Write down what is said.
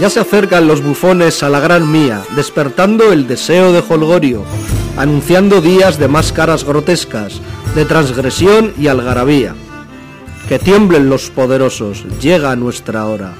Ya se acercan los bufones a la gran mía, despertando el deseo de holgorio, anunciando días de máscaras grotescas, de transgresión y algarabía. Que tiemblen los poderosos, llega nuestra hora.